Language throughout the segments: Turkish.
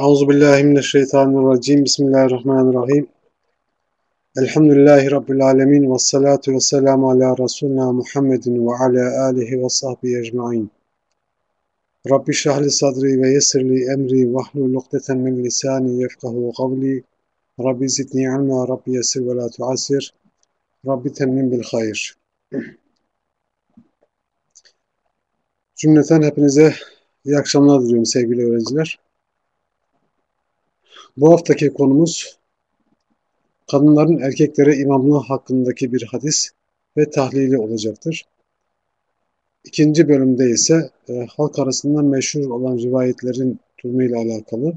Euzu billahi mineşşeytanirracim. Bismillahirrahmanirrahim. Elhamdülillahi rabbil alamin ve salatu vesselamu ala resulina Muhammedin ve ala alihi ve sahbihi ecmaîn. Rabbi şrah sadri ve yessir li emri ve hlul ukdeten min lisani yefkahu kavli. Rabbi zidni ilma, Rabbi yessir ve la tuassir. Rabbi temmin bil hayır. Cümleten hepinize iyi akşamlar diliyorum sevgili öğrenciler. Bu haftaki konumuz kadınların erkeklere imamlığı hakkındaki bir hadis ve tahlili olacaktır. İkinci bölümde ise e, halk arasında meşhur olan rivayetlerin durumuyla alakalı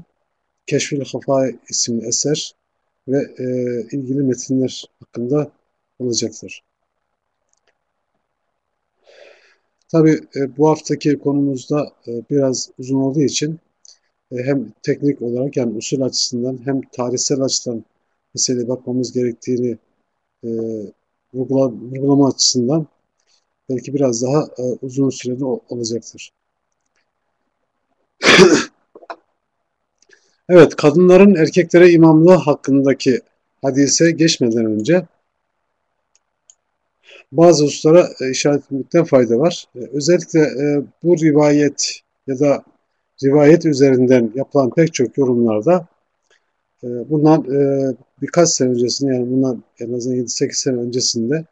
Keşfül Hafa isimli eser ve e, ilgili metinler hakkında olacaktır. Tabi e, bu haftaki konumuzda e, biraz uzun olduğu için hem teknik olarak yani usul açısından hem tarihsel açıdan meseleye bakmamız gerektiğini e, vurgula, vurgulama açısından belki biraz daha e, uzun süreli olacaktır. evet, kadınların erkeklere imamlığı hakkındaki hadise geçmeden önce bazı hususlara e, işaret etmekten fayda var. E, özellikle e, bu rivayet ya da rivayet üzerinden yapılan pek çok yorumlarda e, bundan e, birkaç sene öncesinde yani bundan en azından 7-8 sene öncesinde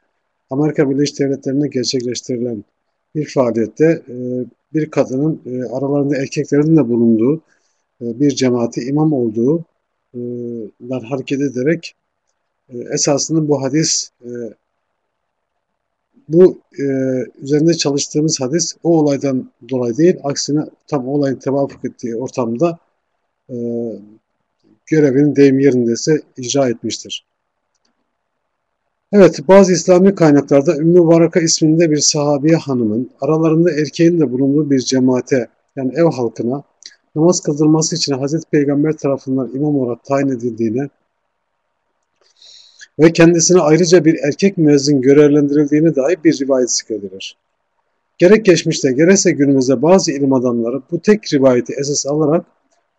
Amerika Birleşik Devletleri'nde gerçekleştirilen bir faaliyette e, bir kadının aralarında erkeklerin de bulunduğu bir cemaati imam olduğu e, hareket ederek esasında bu hadis bu e, üzerinde çalıştığımız hadis o olaydan dolayı değil, aksine tam olayın tevafuk ettiği ortamda e, görevinin deyim yerindeyse icra etmiştir. Evet, bazı İslami kaynaklarda Ümmü Varaka isminde bir sahabiye hanımın aralarında erkeğin de bulunduğu bir cemaate yani ev halkına namaz kıldırması için Hazreti Peygamber tarafından imam olarak tayin edildiğine ve kendisine ayrıca bir erkek müezzin görevlendirildiğine dair bir rivayet zikredilir. Gerek geçmişte gerekse günümüzde bazı ilim adamları bu tek rivayeti esas alarak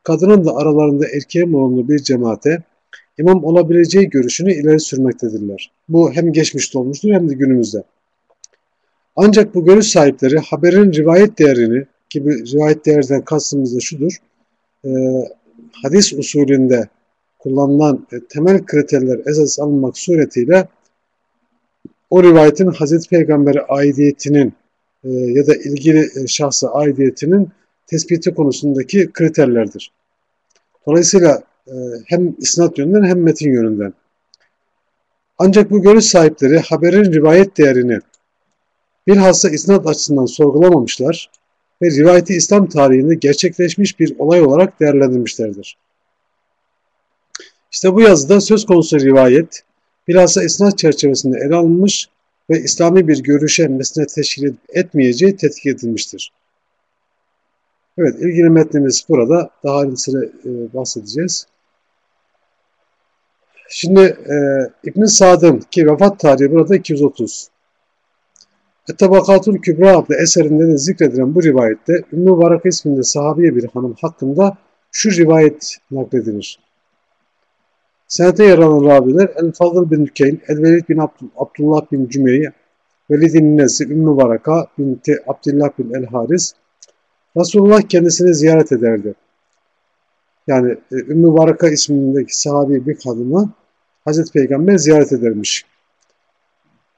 kadının da aralarında erkeğin bulunduğu bir cemaate imam olabileceği görüşünü ileri sürmektedirler. Bu hem geçmişte olmuştur hem de günümüzde. Ancak bu görüş sahipleri haberin rivayet değerini ki rivayet değerden kastımız da şudur. E, hadis usulünde kullanılan e, temel kriterler esas alınmak suretiyle o rivayetin Hazreti Peygamber'e aidiyetinin e, ya da ilgili e, şahsa aidiyetinin tespiti konusundaki kriterlerdir. Dolayısıyla hem isnat yönünden hem metin yönünden. Ancak bu görüş sahipleri haberin rivayet değerini bilhassa isnat açısından sorgulamamışlar ve rivayeti İslam tarihinde gerçekleşmiş bir olay olarak değerlendirmişlerdir. İşte bu yazıda söz konusu rivayet bilhassa isnat çerçevesinde ele alınmış ve İslami bir görüşe mesne teşkil etmeyeceği tetkik edilmiştir. Evet, ilgili metnimiz burada. Daha ayrıntılı e, bahsedeceğiz. Şimdi e, İbn Sad'ın ki vefat tarihi burada 230. Tabakatul Kübra adlı eserinde de zikredilen bu rivayette Ümmü Varaka isminde sahabiye bir hanım hakkında şu rivayet nakledilir. Senete yer alan raviler El-Fadıl bin Dükeyn, El-Velid bin Abdullah bin Cümeyye, Velid'in Nesi, Ümmü Varaka binti Abdullah bin El-Haris, Resulullah kendisini ziyaret ederdi. Yani e, Ümmü Varaka ismindeki sahabi bir kadını Hazreti Peygamber ziyaret edermiş.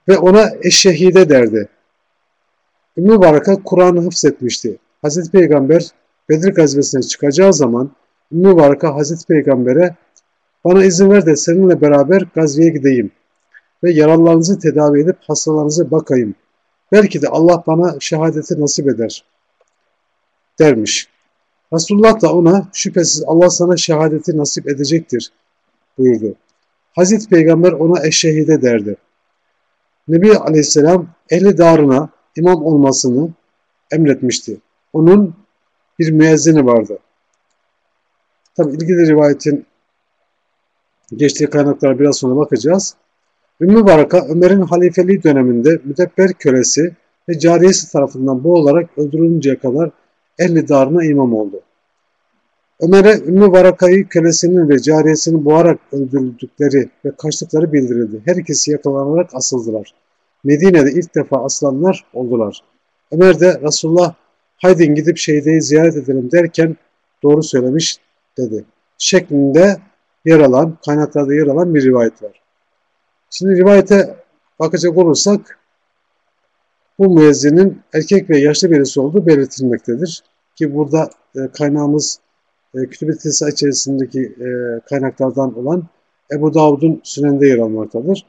Ve ona eşşehide derdi. Ümmü Varaka Kur'an'ı hıfzetmişti. Hazreti Peygamber Bedir gazvesine çıkacağı zaman Ümmü Varaka Hazreti Peygamber'e bana izin ver de seninle beraber gazveye gideyim ve yaralarınızı tedavi edip hastalarınıza bakayım. Belki de Allah bana şehadeti nasip eder dermiş. Resulullah da ona şüphesiz Allah sana şehadeti nasip edecektir buyurdu. Hazreti Peygamber ona eşşehide derdi. Nebi Aleyhisselam ehli darına imam olmasını emretmişti. Onun bir müezzini vardı. Tabi ilgili rivayetin geçtiği kaynaklara biraz sonra bakacağız. Ümmü Baraka Ömer'in halifeliği döneminde müdebber kölesi ve cariyesi tarafından boğularak öldürülünceye kadar ehli darına imam oldu. Ömer'e Ümmü Varaka'yı kölesinin ve cariyesinin boğarak öldürüldükleri ve kaçtıkları bildirildi. Her ikisi yakalanarak asıldılar. Medine'de ilk defa aslanlar oldular. Ömer de Resulullah haydin gidip şeydeyi ziyaret edelim derken doğru söylemiş dedi. Şeklinde yer alan, kaynaklarda yer alan bir rivayet var. Şimdi rivayete bakacak olursak bu müezzinin erkek ve yaşlı birisi olduğu belirtilmektedir. Ki burada e, kaynağımız e, Kütüb-i içerisindeki e, kaynaklardan olan Ebu Davud'un sünende yer almaktadır.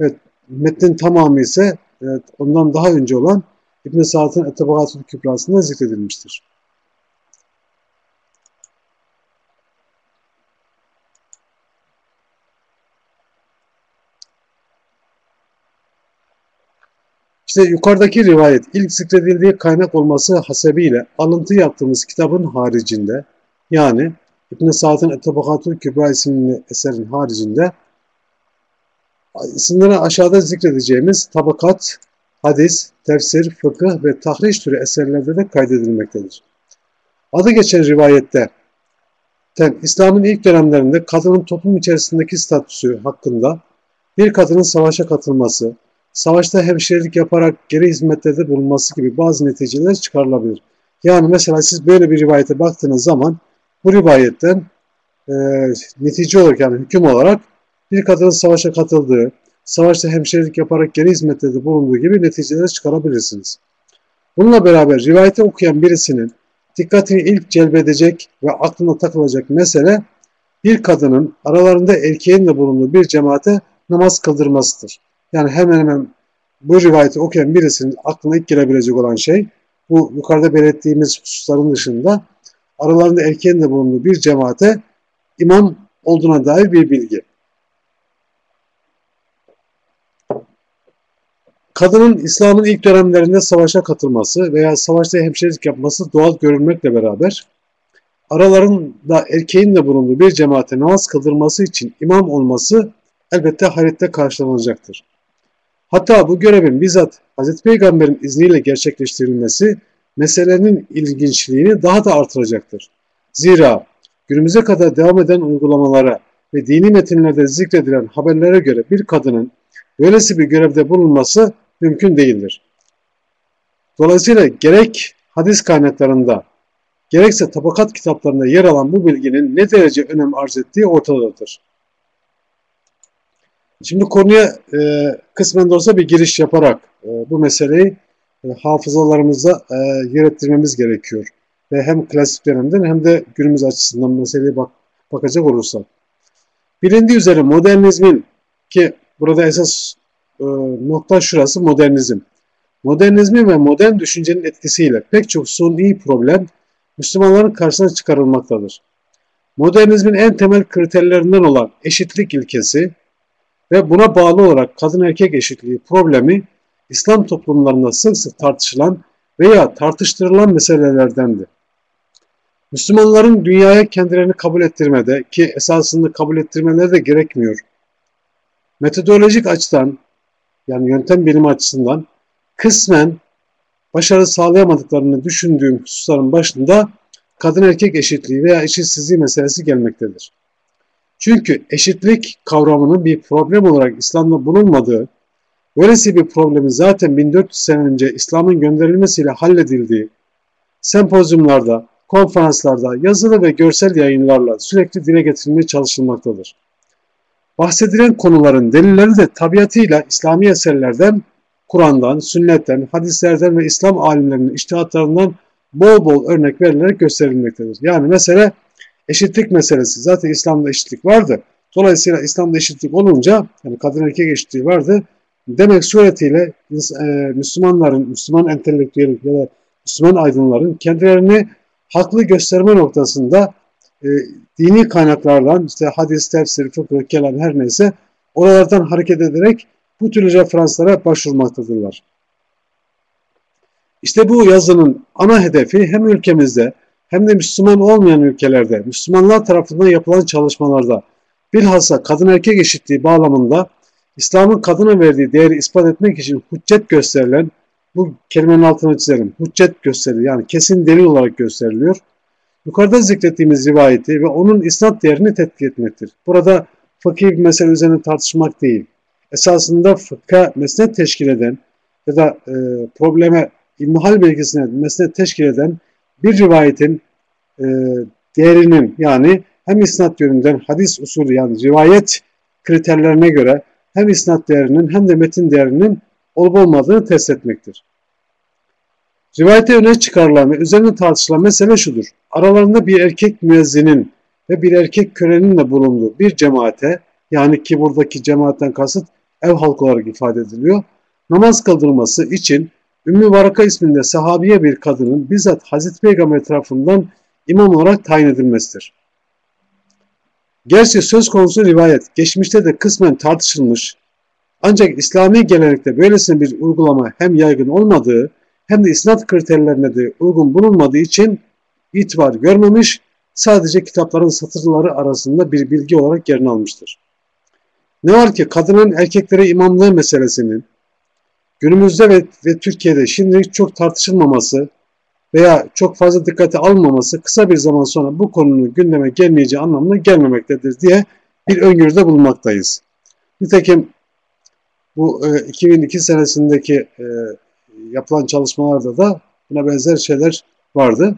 Evet, metnin tamamı ise evet, ondan daha önce olan İbn-i Sa'd'ın Ettebagatül Kübrası'nda zikredilmiştir. İşte yukarıdaki rivayet ilk zikredildiği kaynak olması hasebiyle alıntı yaptığımız kitabın haricinde yani İbn-i Sa'd'ın Ettebagatül Kübra isimli eserin haricinde isimleri aşağıda zikredeceğimiz tabakat, hadis, tefsir, fıkıh ve tahriş türü eserlerde de kaydedilmektedir. Adı geçen rivayette İslam'ın ilk dönemlerinde kadının toplum içerisindeki statüsü hakkında bir kadının savaşa katılması, savaşta hemşirelik yaparak geri hizmetlerde bulunması gibi bazı neticeler çıkarılabilir. Yani mesela siz böyle bir rivayete baktığınız zaman bu rivayetten e, netice olarak yani hüküm olarak bir kadının savaşa katıldığı, savaşta hemşirelik yaparak geri hizmetlerde bulunduğu gibi neticeler çıkarabilirsiniz. Bununla beraber rivayeti okuyan birisinin dikkatini ilk celbedecek ve aklına takılacak mesele bir kadının aralarında erkeğin de bulunduğu bir cemaate namaz kıldırmasıdır. Yani hemen hemen bu rivayeti okuyan birisinin aklına ilk gelebilecek olan şey bu yukarıda belirttiğimiz hususların dışında aralarında erkeğin de bulunduğu bir cemaate imam olduğuna dair bir bilgi. Kadının İslam'ın ilk dönemlerinde savaşa katılması veya savaşta hemşerilik yapması doğal görülmekle beraber aralarında erkeğin de bulunduğu bir cemaate namaz kıldırması için imam olması elbette hayrette karşılanacaktır. Hatta bu görevin bizzat Hz. Peygamber'in izniyle gerçekleştirilmesi meselenin ilginçliğini daha da artıracaktır. Zira günümüze kadar devam eden uygulamalara ve dini metinlerde zikredilen haberlere göre bir kadının böylesi bir görevde bulunması mümkün değildir. Dolayısıyla gerek hadis kaynaklarında gerekse tabakat kitaplarında yer alan bu bilginin ne derece önem arz ettiği ortadadır. Şimdi konuya e, kısmen de olsa bir giriş yaparak e, bu meseleyi e, hafızalarımıza e, yer ettirmemiz gerekiyor. Ve hem klasik dönemden hem de günümüz açısından meseleye bak, bakacak olursak. Bilindiği üzere modernizmin ki burada esas e, nokta şurası modernizm. Modernizmin ve modern düşüncenin etkisiyle pek çok suni problem Müslümanların karşısına çıkarılmaktadır. Modernizmin en temel kriterlerinden olan eşitlik ilkesi ve buna bağlı olarak kadın erkek eşitliği problemi İslam toplumlarında sık sık tartışılan veya tartıştırılan meselelerdendi. Müslümanların dünyaya kendilerini kabul ettirmede ki esasında kabul ettirmeleri de gerekmiyor. Metodolojik açıdan yani yöntem bilimi açısından kısmen başarı sağlayamadıklarını düşündüğüm hususların başında kadın erkek eşitliği veya eşitsizliği meselesi gelmektedir. Çünkü eşitlik kavramının bir problem olarak İslam'da bulunmadığı, böylesi bir problemin zaten 1400 sene önce İslam'ın gönderilmesiyle halledildiği, sempozyumlarda, konferanslarda, yazılı ve görsel yayınlarla sürekli dile getirilmeye çalışılmaktadır. Bahsedilen konuların delilleri de tabiatıyla İslami eserlerden, Kur'an'dan, sünnetten, hadislerden ve İslam alimlerinin iştihatlarından bol bol örnek verilerek gösterilmektedir. Yani mesela eşitlik meselesi. Zaten İslam'da eşitlik vardı. Dolayısıyla İslam'da eşitlik olunca, yani kadın erkek eşitliği vardı. Demek suretiyle e, Müslümanların, Müslüman entelektüel ya da Müslüman aydınların kendilerini haklı gösterme noktasında e, dini kaynaklardan işte hadis, tefsir, fıkıh, kelam her neyse oralardan hareket ederek bu tür referanslara başvurmaktadırlar. İşte bu yazının ana hedefi hem ülkemizde hem de Müslüman olmayan ülkelerde, Müslümanlar tarafından yapılan çalışmalarda bilhassa kadın erkek eşitliği bağlamında İslam'ın kadına verdiği değeri ispat etmek için hüccet gösterilen, bu kelimenin altını çizelim, hüccet gösteriliyor yani kesin delil olarak gösteriliyor yukarıda zikrettiğimiz rivayeti ve onun isnat değerini tetkik etmektir. Burada fıkhi bir mesele üzerine tartışmak değil. Esasında fıkha mesnet teşkil eden ya da e, probleme ilmihal belgesine mesnet teşkil eden bir rivayetin e, değerinin yani hem isnat yönünden hadis usulü yani rivayet kriterlerine göre hem isnat değerinin hem de metin değerinin olup olmadığını test etmektir. Rivayete öne çıkarılan ve üzerine tartışılan mesele şudur. Aralarında bir erkek müezzinin ve bir erkek kölenin de bulunduğu bir cemaate yani ki buradaki cemaatten kasıt ev halkı olarak ifade ediliyor. Namaz kıldırması için Ümmü Varaka isminde sahabiye bir kadının bizzat Hazreti Peygamber tarafından imam olarak tayin edilmesidir. Gerçi söz konusu rivayet geçmişte de kısmen tartışılmış ancak İslami gelenekte böylesine bir uygulama hem yaygın olmadığı hem de isnat kriterlerine de uygun bulunmadığı için itibar görmemiş, sadece kitapların satırları arasında bir bilgi olarak yerini almıştır. Ne var ki kadının erkeklere imamlığı meselesinin günümüzde ve, ve Türkiye'de şimdilik çok tartışılmaması veya çok fazla dikkate alınmaması kısa bir zaman sonra bu konunun gündeme gelmeyeceği anlamına gelmemektedir diye bir öngörüde bulunmaktayız. Nitekim bu e, 2002 senesindeki e, yapılan çalışmalarda da buna benzer şeyler vardı.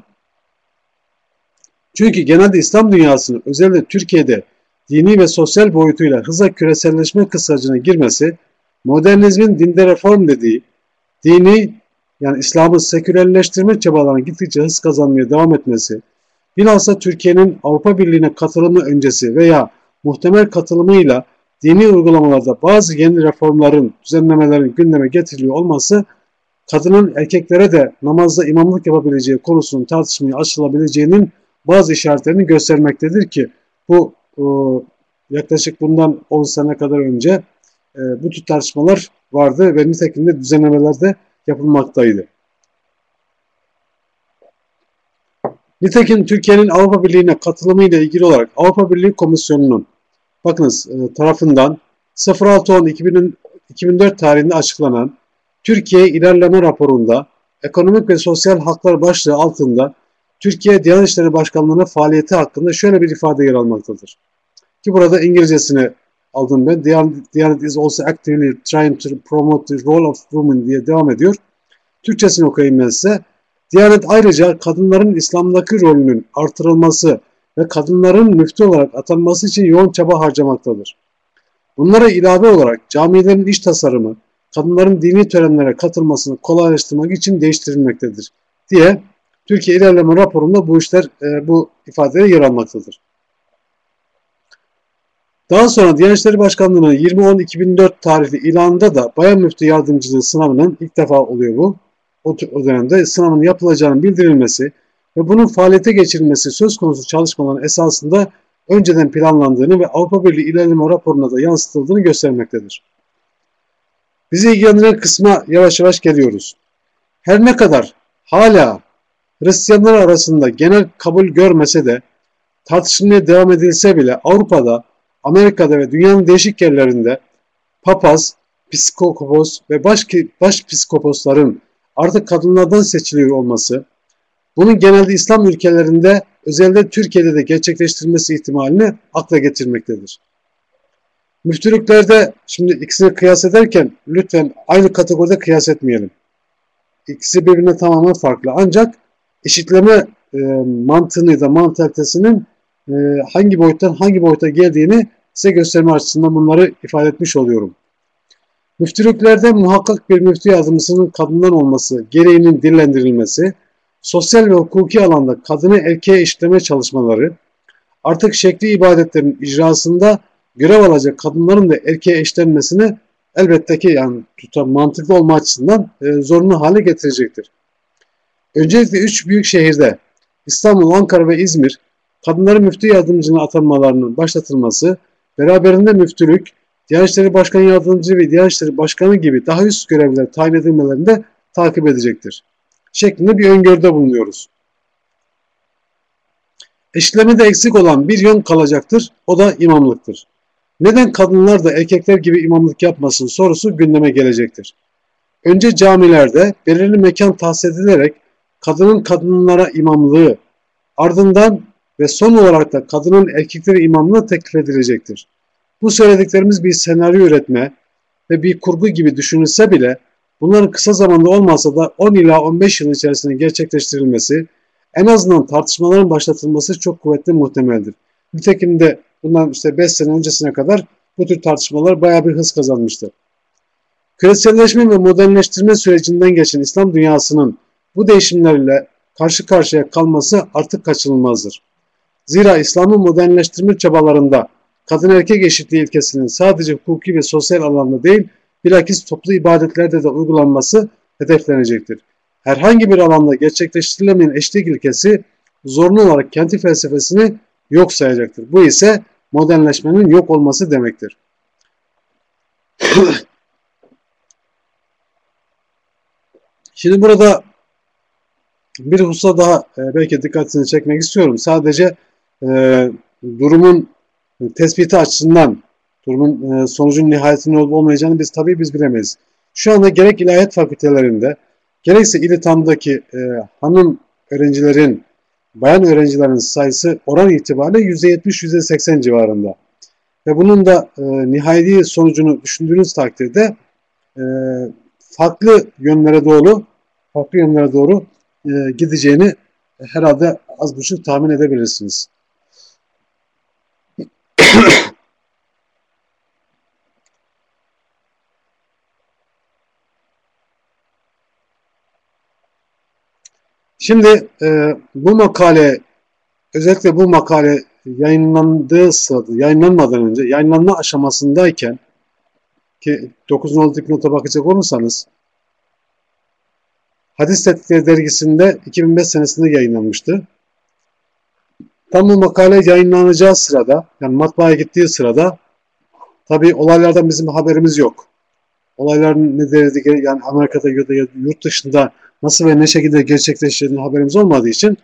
Çünkü genelde İslam dünyasının özellikle Türkiye'de dini ve sosyal boyutuyla hızla küreselleşme kısacına girmesi, modernizmin dinde reform dediği, dini yani İslam'ı sekülerleştirme çabalarının gittikçe hız kazanmaya devam etmesi, bilhassa Türkiye'nin Avrupa Birliği'ne katılımı öncesi veya muhtemel katılımıyla dini uygulamalarda bazı yeni reformların, düzenlemelerin gündeme getiriliyor olması kadının erkeklere de namazda imamlık yapabileceği konusunun tartışmaya açılabileceğinin bazı işaretlerini göstermektedir ki bu e, yaklaşık bundan 10 sene kadar önce e, bu tür tartışmalar vardı ve nitekim de düzenlemeler de yapılmaktaydı. Nitekim Türkiye'nin Avrupa Birliği'ne katılımı ile ilgili olarak Avrupa Birliği Komisyonu'nun bakınız e, tarafından 06.10.2004 tarihinde açıklanan Türkiye ilerleme raporunda ekonomik ve sosyal haklar başlığı altında Türkiye Diyanet İşleri Başkanlığı'nın faaliyeti hakkında şöyle bir ifade yer almaktadır. Ki burada İngilizcesini aldım ben. Diyanet, is also actively trying to promote the role of women diye devam ediyor. Türkçesini okuyayım ben size. Diyanet ayrıca kadınların İslam'daki rolünün artırılması ve kadınların müftü olarak atanması için yoğun çaba harcamaktadır. Bunlara ilave olarak camilerin iş tasarımı, kadınların dini törenlere katılmasını kolaylaştırmak için değiştirilmektedir diye Türkiye İlerleme raporunda bu işler e, bu ifadeye yer almaktadır. Daha sonra Diyanet İşleri Başkanlığı'nın 2010-2004 tarihli ilanında da Bayan Müftü Yardımcılığı sınavının ilk defa oluyor bu. O, o dönemde sınavın yapılacağının bildirilmesi ve bunun faaliyete geçirilmesi söz konusu çalışmaların esasında önceden planlandığını ve Avrupa Birliği ilerleme raporuna da yansıtıldığını göstermektedir. Bizi ilgilendiren kısma yavaş yavaş geliyoruz. Her ne kadar hala Hristiyanlar arasında genel kabul görmese de tartışılmaya devam edilse bile Avrupa'da, Amerika'da ve dünyanın değişik yerlerinde papaz, psikopos ve baş, baş psikoposların artık kadınlardan seçiliyor olması, bunun genelde İslam ülkelerinde özellikle Türkiye'de de gerçekleştirilmesi ihtimalini akla getirmektedir. Müftülüklerde şimdi ikisini kıyas ederken lütfen aynı kategoride kıyas etmeyelim. İkisi birbirine tamamen farklı. Ancak eşitleme e, mantığını da mantalitesinin e, hangi boyuttan hangi boyuta geldiğini size gösterme açısından bunları ifade etmiş oluyorum. Müftülüklerde muhakkak bir müftü yardımcısının kadından olması, gereğinin dillendirilmesi, sosyal ve hukuki alanda kadını erkeğe eşitleme çalışmaları, artık şekli ibadetlerin icrasında görev alacak kadınların da erkeğe eşlenmesini elbette ki yani tutan mantıklı olma açısından e, zorunlu hale getirecektir. Öncelikle üç büyük şehirde İstanbul, Ankara ve İzmir kadınların müftü yardımcına atanmalarının başlatılması, beraberinde müftülük, Diyanet İşleri Başkanı Yardımcı ve Diyanet İşleri Başkanı gibi daha üst görevler tayin edilmelerini de takip edecektir. Şeklinde bir öngörüde bulunuyoruz. Eşitlemede eksik olan bir yön kalacaktır. O da imamlıktır. Neden kadınlar da erkekler gibi imamlık yapmasın sorusu gündeme gelecektir. Önce camilerde belirli mekan tahsis edilerek kadının kadınlara imamlığı, Ardından ve son olarak da kadının erkeklere imamlığı teklif edilecektir. Bu söylediklerimiz bir senaryo üretme ve bir kurgu gibi düşünülse bile bunların kısa zamanda olmasa da 10 ila 15 yıl içerisinde gerçekleştirilmesi, en azından tartışmaların başlatılması çok kuvvetli muhtemeldir. Nitekim de bundan işte 5 sene öncesine kadar bu tür tartışmalar bayağı bir hız kazanmıştı. Küreselleşme ve modernleştirme sürecinden geçen İslam dünyasının bu değişimlerle karşı karşıya kalması artık kaçınılmazdır. Zira İslam'ın modernleştirme çabalarında kadın erkek eşitliği ilkesinin sadece hukuki ve sosyal alanda değil, bilakis toplu ibadetlerde de uygulanması hedeflenecektir. Herhangi bir alanda gerçekleştirilemeyen eşitlik ilkesi zorunlu olarak kendi felsefesini yok sayacaktır. Bu ise modernleşmenin yok olması demektir. Şimdi burada bir hususa daha e, belki dikkatini çekmek istiyorum. Sadece e, durumun tespiti açısından durumun e, sonucun nihayetinin olup olmayacağını biz tabii biz bilemeyiz. Şu anda gerek ilahiyat fakültelerinde gerekse İlitam'daki e, hanım öğrencilerin, bayan öğrencilerin sayısı oran itibariyle %70-%80 civarında. Ve bunun da e, nihai sonucunu düşündüğünüz takdirde e, farklı yönlere doğru farklı yönlere doğru e, gideceğini herhalde az buçuk tahmin edebilirsiniz. Şimdi e, bu makale özellikle bu makale yayınlandığı sırada, yayınlanmadan önce, yayınlanma aşamasındayken ki 9 nolu nota bakacak olursanız Hadis Tetkikleri dergisinde 2005 senesinde yayınlanmıştı. Tam bu makale yayınlanacağı sırada, yani matbaaya gittiği sırada tabi olaylardan bizim haberimiz yok. Olayların ne derdi, yani Amerika'da ya da yurt dışında nasıl ve ne şekilde gerçekleşeceğinin haberimiz olmadığı için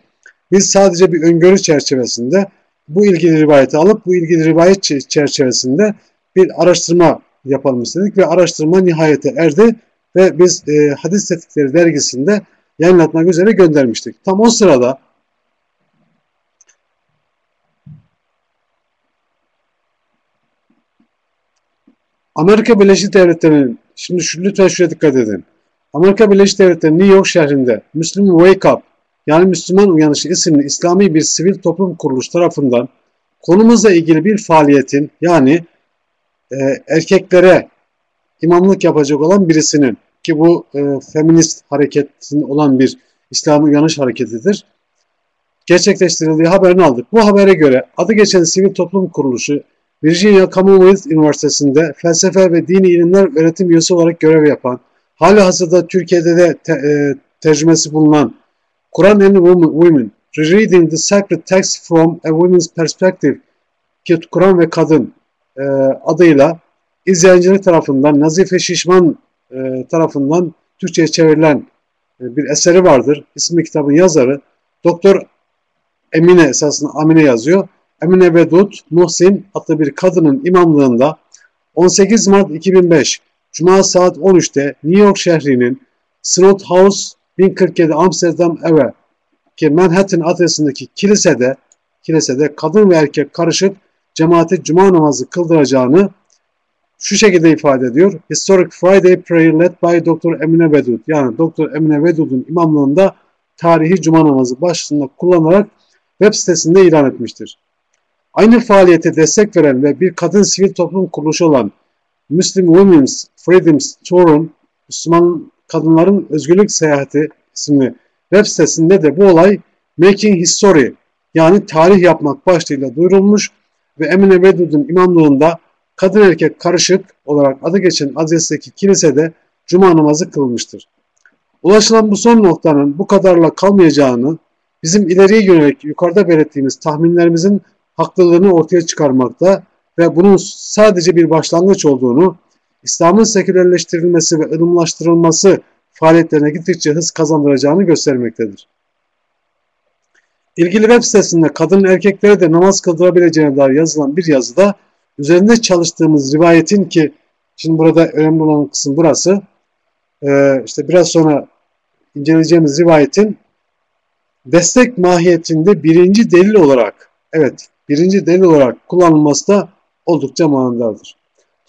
biz sadece bir öngörü çerçevesinde bu ilgili rivayeti alıp bu ilgili rivayet çerçevesinde bir araştırma yapalım istedik ve araştırma nihayete erdi ve biz e, Hadis Tetkikleri dergisinde yayınlatmak üzere göndermiştik. Tam o sırada Amerika Birleşik Devletleri'nin, şimdi şu, lütfen şuraya dikkat edin. Amerika Birleşik Devletleri New York şehrinde Müslüm Wake Up yani Müslüman Uyanışı isimli İslami bir sivil toplum kuruluş tarafından konumuzla ilgili bir faaliyetin yani e, erkeklere imamlık yapacak olan birisinin ki bu e, feminist hareketin olan bir İslam uyanış hareketidir. Gerçekleştirildiği haberini aldık. Bu habere göre adı geçen sivil toplum kuruluşu Virginia Commonwealth Üniversitesi'nde felsefe ve dini ilimler öğretim üyesi olarak görev yapan, hali hazırda Türkiye'de de te, e, tercümesi bulunan Quran and Women, Reading the Sacred Text from a Women's Perspective Kur'an ve Kadın e, adıyla izleyicileri tarafından Nazife Şişman e, tarafından Türkçe'ye çevrilen e, bir eseri vardır. İsmi kitabın yazarı Doktor Emine esasında Amine yazıyor. Emine Vedut Muhsin adlı bir kadının imamlığında 18 Mart 2005 Cuma saat 13'te New York şehrinin Snod House 1047 Amsterdam Eve ki Manhattan adresindeki kilisede kilisede kadın ve erkek karışık cemaati cuma namazı kıldıracağını şu şekilde ifade ediyor. Historic Friday Prayer led by Dr. Emine Vedud. Yani Dr. Emine Vedud'un imamlığında tarihi cuma namazı başlığında kullanarak web sitesinde ilan etmiştir. Aynı faaliyete destek veren ve bir kadın sivil toplum kuruluşu olan Muslim Women's Freedoms Tour'un Müslüman Kadınların Özgürlük Seyahati isimli web sitesinde de bu olay Making History yani tarih yapmak başlığıyla duyurulmuş ve Emine Vedud'un imamlığında kadın erkek karışık olarak adı geçen adresteki kilisede cuma namazı kılmıştır. Ulaşılan bu son noktanın bu kadarla kalmayacağını bizim ileriye yönelik yukarıda belirttiğimiz tahminlerimizin haklılığını ortaya çıkarmakta ve bunun sadece bir başlangıç olduğunu, İslam'ın sekülerleştirilmesi ve ılımlaştırılması faaliyetlerine gittikçe hız kazandıracağını göstermektedir. İlgili web sitesinde kadın erkeklere de namaz kıldırabileceğine dair yazılan bir yazıda üzerinde çalıştığımız rivayetin ki şimdi burada önemli olan kısım burası. Ee, işte biraz sonra inceleyeceğimiz rivayetin destek mahiyetinde birinci delil olarak, evet birinci delil olarak kullanılması da oldukça manidar.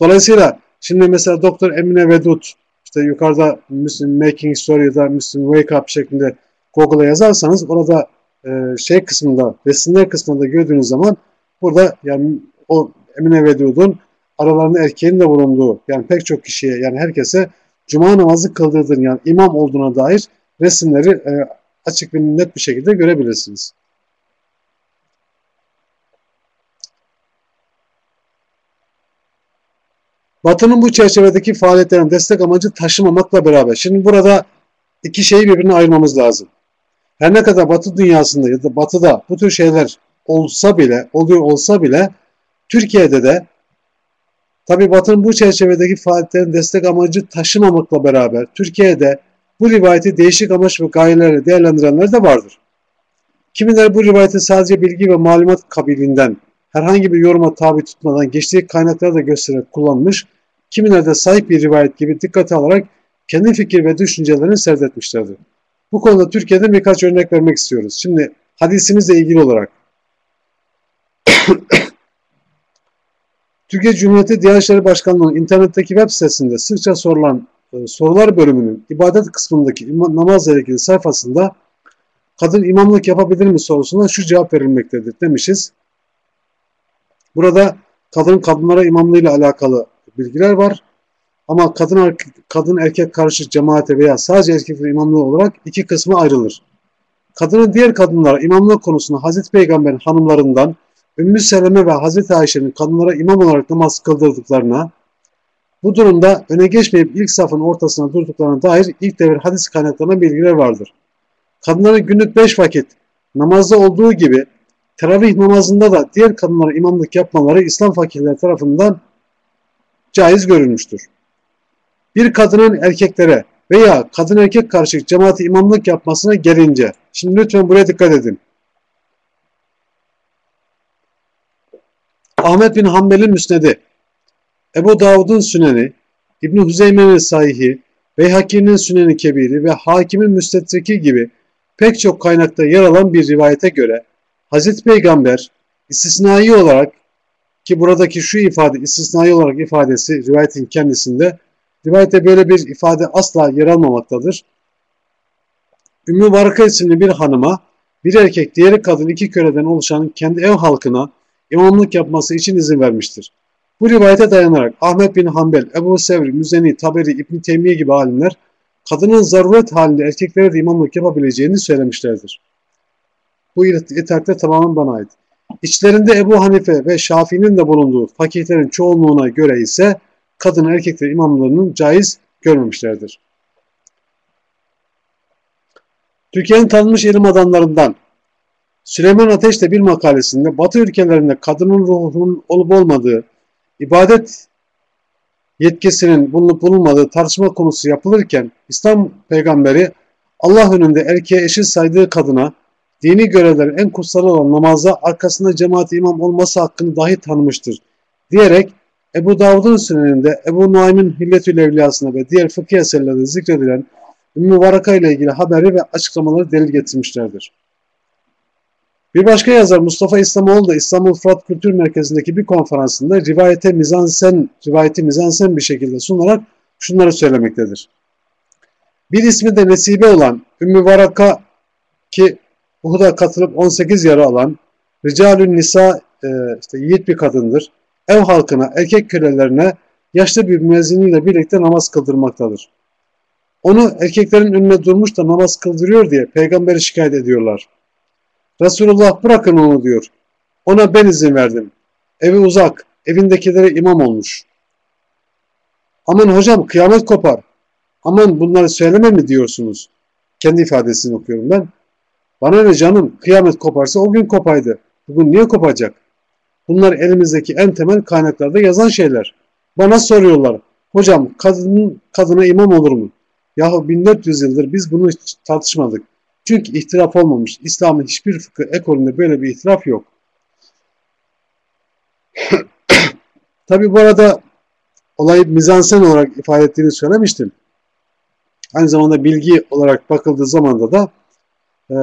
Dolayısıyla şimdi mesela Doktor Emine Vedut işte yukarıda Müslüm Making Story ya da Müslüm Wake Up şeklinde Google'a yazarsanız orada e, şey kısmında, resimler kısmında gördüğünüz zaman burada yani o Emine Vedud'un aralarında erkeğin de bulunduğu yani pek çok kişiye yani herkese cuma namazı kıldırdığını yani imam olduğuna dair resimleri e, açık ve net bir şekilde görebilirsiniz. Batı'nın bu çerçevedeki faaliyetlerin destek amacı taşımamakla beraber. Şimdi burada iki şeyi birbirine ayırmamız lazım. Her ne kadar Batı dünyasında ya da Batı'da bu tür şeyler olsa bile, oluyor olsa bile Türkiye'de de tabi Batı'nın bu çerçevedeki faaliyetlerin destek amacı taşımamakla beraber Türkiye'de bu rivayeti değişik amaç ve gayelerle değerlendirenler de vardır. Kimileri bu rivayeti sadece bilgi ve malumat kabilinden herhangi bir yoruma tabi tutmadan geçtiği kaynakları da göstererek kullanmış, kimileri de sahip bir rivayet gibi dikkate alarak kendi fikir ve düşüncelerini serdetmişlerdir. Bu konuda Türkiye'de birkaç örnek vermek istiyoruz. Şimdi hadisimizle ilgili olarak Türkiye Cumhuriyeti Diyanet İşleri Başkanlığı'nın internetteki web sitesinde sıkça sorulan e, sorular bölümünün ibadet kısmındaki namazla ilgili sayfasında kadın imamlık yapabilir mi sorusuna şu cevap verilmektedir demişiz. Burada kadın kadınlara imamlığıyla alakalı bilgiler var. Ama kadın kadın erkek karışık cemaate veya sadece erkekler imamlığı olarak iki kısmı ayrılır. Kadının diğer kadınlara imamlık konusunda Hazreti Peygamber'in hanımlarından Ümmü Seleme ve Hazreti Ayşe'nin kadınlara imam olarak namaz kıldırdıklarına, bu durumda öne geçmeyip ilk safın ortasına durduklarına dair ilk devir hadis kaynaklarına bilgiler vardır. Kadınların günlük beş vakit namazda olduğu gibi teravih namazında da diğer kadınlara imamlık yapmaları İslam fakirleri tarafından caiz görülmüştür. Bir kadının erkeklere veya kadın erkek karışık cemaati imamlık yapmasına gelince, şimdi lütfen buraya dikkat edin. Ahmet bin Hanbel'in müsnedi, Ebu Davud'un süneni, İbn-i Hüzeyme'nin sahihi, Beyhaki'nin süneni kebiri ve hakimin müstetriki gibi pek çok kaynakta yer alan bir rivayete göre Hazreti Peygamber istisnai olarak ki buradaki şu ifade istisnai olarak ifadesi rivayetin kendisinde rivayette böyle bir ifade asla yer almamaktadır. Ümmü Varaka isimli bir hanıma bir erkek diğeri kadın iki köleden oluşan kendi ev halkına imamlık yapması için izin vermiştir. Bu rivayete dayanarak Ahmet bin Hanbel, Ebu Sevri, Müzeni, Taberi, İbn Teymiye gibi alimler kadının zaruret halinde erkeklere de imamlık yapabileceğini söylemişlerdir. Bu itaat tamamen bana ait. İçlerinde Ebu Hanife ve Şafii'nin de bulunduğu fakihlerin çoğunluğuna göre ise kadın erkekler imamlarının caiz görmemişlerdir. Türkiye'nin tanınmış ilim adamlarından Süleyman Ateş de bir makalesinde Batı ülkelerinde kadının ruhunun olup olmadığı, ibadet yetkisinin bulunup bulunmadığı tartışma konusu yapılırken İslam peygamberi Allah önünde erkeğe eşit saydığı kadına dini görevlerin en kutsalı olan namaza arkasında cemaat imam olması hakkını dahi tanımıştır diyerek Ebu Davud'un süneninde Ebu Nuaym'in Hilletül Evliyasında ve diğer fıkıh eserlerinde zikredilen Ümmü Varaka ile ilgili haberi ve açıklamaları delil getirmişlerdir. Bir başka yazar Mustafa İslamoğlu da İstanbul Fırat Kültür Merkezi'ndeki bir konferansında rivayete mizansen, rivayeti mizansen bir şekilde sunarak şunları söylemektedir. Bir ismi de nesibe olan Ümmü Varaka ki Uhud'a katılıp 18 yara alan Ricalün Nisa e, işte yiğit bir kadındır. Ev halkına, erkek kölelerine yaşlı bir müezziniyle birlikte namaz kıldırmaktadır. Onu erkeklerin önüne durmuş da namaz kıldırıyor diye peygamberi şikayet ediyorlar. Resulullah bırakın onu diyor. Ona ben izin verdim. Evi uzak, evindekilere imam olmuş. Aman hocam kıyamet kopar. Aman bunları söyleme mi diyorsunuz? Kendi ifadesini okuyorum ben. Bana ne canım kıyamet koparsa o gün kopaydı. Bugün niye kopacak? Bunlar elimizdeki en temel kaynaklarda yazan şeyler. Bana soruyorlar. Hocam kadının kadına imam olur mu? Yahu 1400 yıldır biz bunu tartışmadık. Çünkü ihtilaf olmamış. İslam'ın hiçbir fıkıh ekolünde böyle bir ihtilaf yok. Tabi bu arada olayı mizansen olarak ifade ettiğini söylemiştim. Aynı zamanda bilgi olarak bakıldığı zaman da e,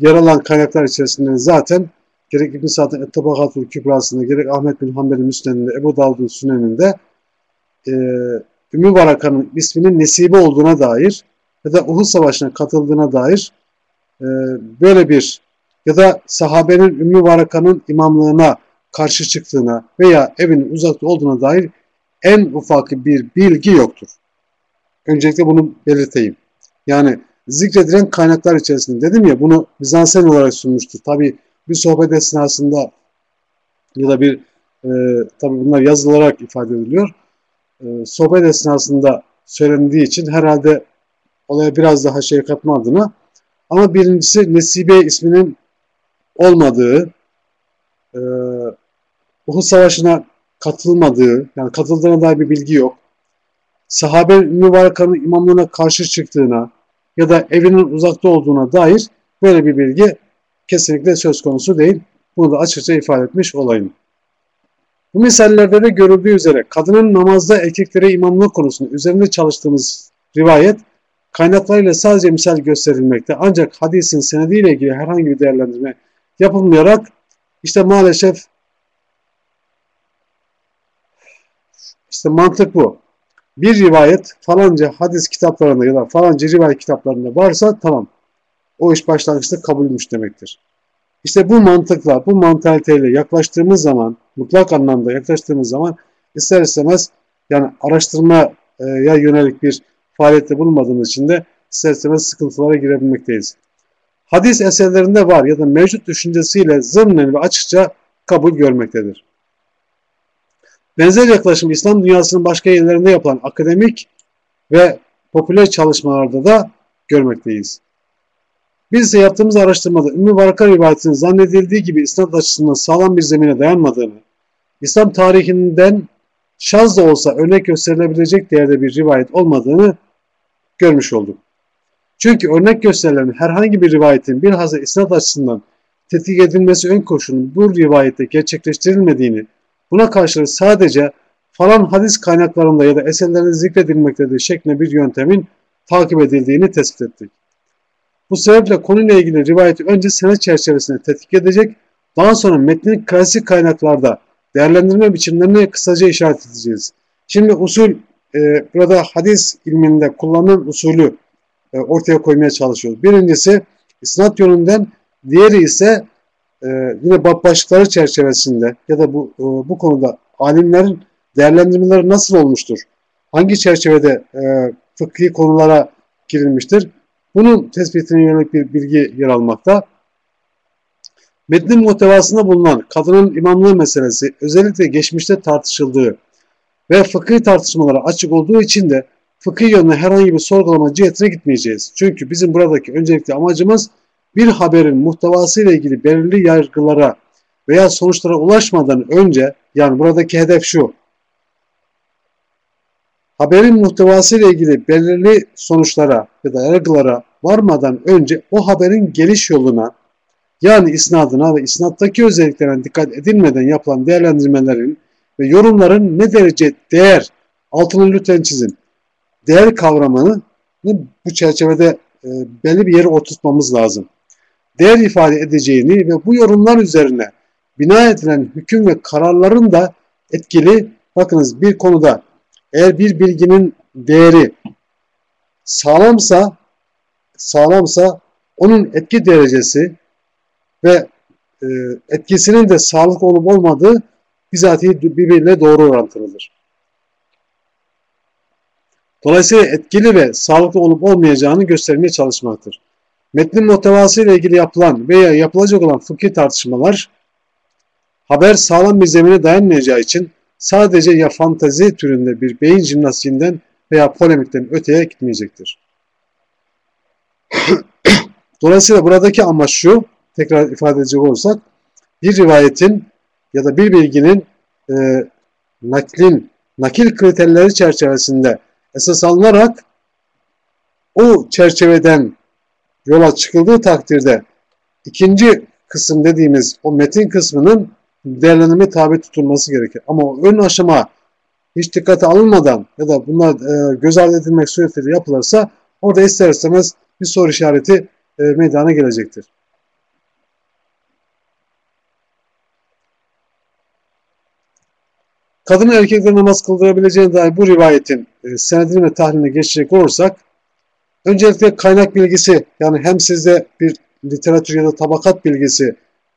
yer alan kaynaklar içerisinde zaten gerek İbn Sa'd'ın Ettebakatul Kübrası'nda gerek Ahmet bin Hanbel'in Müsned'inde Ebu Davud'un Sünen'inde e, Ümmü Baraka'nın isminin nesibi olduğuna dair ya da Uhud Savaşı'na katıldığına dair e, böyle bir ya da sahabenin Ümmü Baraka'nın imamlığına karşı çıktığına veya evinin uzakta olduğuna dair en ufak bir bilgi yoktur. Öncelikle bunu belirteyim. Yani zikredilen kaynaklar içerisinde dedim ya bunu Bizansen olarak sunmuştur. Tabi bir sohbet esnasında ya da bir e, tabi bunlar yazılarak ifade ediliyor. E, sohbet esnasında söylendiği için herhalde olaya biraz daha şey katma adına ama birincisi Nesibe isminin olmadığı e, Uhud Savaşı'na katılmadığı yani katıldığına dair bir bilgi yok. Sahabe mübarekanın imamlığına karşı çıktığına ya da evinin uzakta olduğuna dair böyle bir bilgi kesinlikle söz konusu değil. Bunu da açıkça ifade etmiş olayım. Bu misallerde de görüldüğü üzere kadının namazda erkeklere imamlık konusunda üzerinde çalıştığımız rivayet kaynaklarıyla sadece misal gösterilmekte. Ancak hadisin senediyle ilgili herhangi bir değerlendirme yapılmayarak işte maalesef işte mantık bu. Bir rivayet falanca hadis kitaplarında ya da falanca rivayet kitaplarında varsa tamam. O iş başlangıçta kabulmüş demektir. İşte bu mantıkla, bu mantaliteyle yaklaştığımız zaman, mutlak anlamda yaklaştığımız zaman ister istemez yani araştırmaya yönelik bir faaliyette bulunmadığımız için de ister istemez sıkıntılara girebilmekteyiz. Hadis eserlerinde var ya da mevcut düşüncesiyle zımnen ve açıkça kabul görmektedir. Benzer yaklaşım İslam dünyasının başka yerlerinde yapılan akademik ve popüler çalışmalarda da görmekteyiz. Biz ise yaptığımız araştırmada Ümmü Varaka rivayetinin zannedildiği gibi İslam açısından sağlam bir zemine dayanmadığını, İslam tarihinden şaz da olsa örnek gösterilebilecek değerde bir rivayet olmadığını görmüş olduk. Çünkü örnek gösterilen herhangi bir rivayetin bilhassa isnat açısından tetkik edilmesi ön koşulun bu rivayette gerçekleştirilmediğini, buna karşılık sadece falan hadis kaynaklarında ya da eserlerinde zikredilmektedir şeklinde bir yöntemin takip edildiğini tespit ettik. Bu sebeple konuyla ilgili rivayeti önce senet çerçevesinde tetkik edecek, daha sonra metnin klasik kaynaklarda değerlendirme biçimlerine kısaca işaret edeceğiz. Şimdi usul e, burada hadis ilminde kullanılan usulü e, ortaya koymaya çalışıyoruz. Birincisi isnat yönünden, diğeri ise e, yine başlıkları çerçevesinde ya da bu e, bu konuda alimlerin değerlendirmeleri nasıl olmuştur? Hangi çerçevede e, fıkhi konulara girilmiştir? Bunun tespitine yönelik bir bilgi yer almakta. Metnin muhtevasında bulunan kadının imamlığı meselesi özellikle geçmişte tartışıldığı ve fıkhi tartışmalara açık olduğu için de fıkhi yönüne herhangi bir sorgulama cihetine gitmeyeceğiz. Çünkü bizim buradaki öncelikli amacımız bir haberin muhtevası ile ilgili belirli yargılara veya sonuçlara ulaşmadan önce yani buradaki hedef şu. Haberin muhtevası ile ilgili belirli sonuçlara ya da yargılara varmadan önce o haberin geliş yoluna yani isnadına ve isnattaki özelliklerine dikkat edilmeden yapılan değerlendirmelerin ve yorumların ne derece değer altını lütfen çizin. Değer kavramını bu çerçevede e, belli bir yere oturtmamız lazım. Değer ifade edeceğini ve bu yorumlar üzerine bina edilen hüküm ve kararların da etkili. Bakınız bir konuda eğer bir bilginin değeri sağlamsa sağlamsa onun etki derecesi ve e, etkisinin de sağlık olup olmadığı bizatihi birbiriyle doğru orantılıdır. Dolayısıyla etkili ve sağlıklı olup olmayacağını göstermeye çalışmaktır. Metnin muhtevası ile ilgili yapılan veya yapılacak olan fıkhi tartışmalar haber sağlam bir zemine dayanmayacağı için sadece ya fantazi türünde bir beyin jimnastiğinden veya polemikten öteye gitmeyecektir. Dolayısıyla buradaki amaç şu, tekrar ifade edecek olursak, bir rivayetin ya da bir bilginin e, naklin, nakil kriterleri çerçevesinde esas alınarak o çerçeveden yola çıkıldığı takdirde ikinci kısım dediğimiz o metin kısmının değerlendirme tabi tutulması gerekir. Ama o ön aşama hiç dikkate alınmadan ya da bunlar e, göz ardı edilmek suretiyle yapılırsa orada ister istemez bir soru işareti e, meydana gelecektir. Kadın erkekle namaz kıldırabileceğine dair bu rivayetin e, senedini ve tahlilini geçecek olursak öncelikle kaynak bilgisi yani hem sizde bir literatür ya da tabakat bilgisi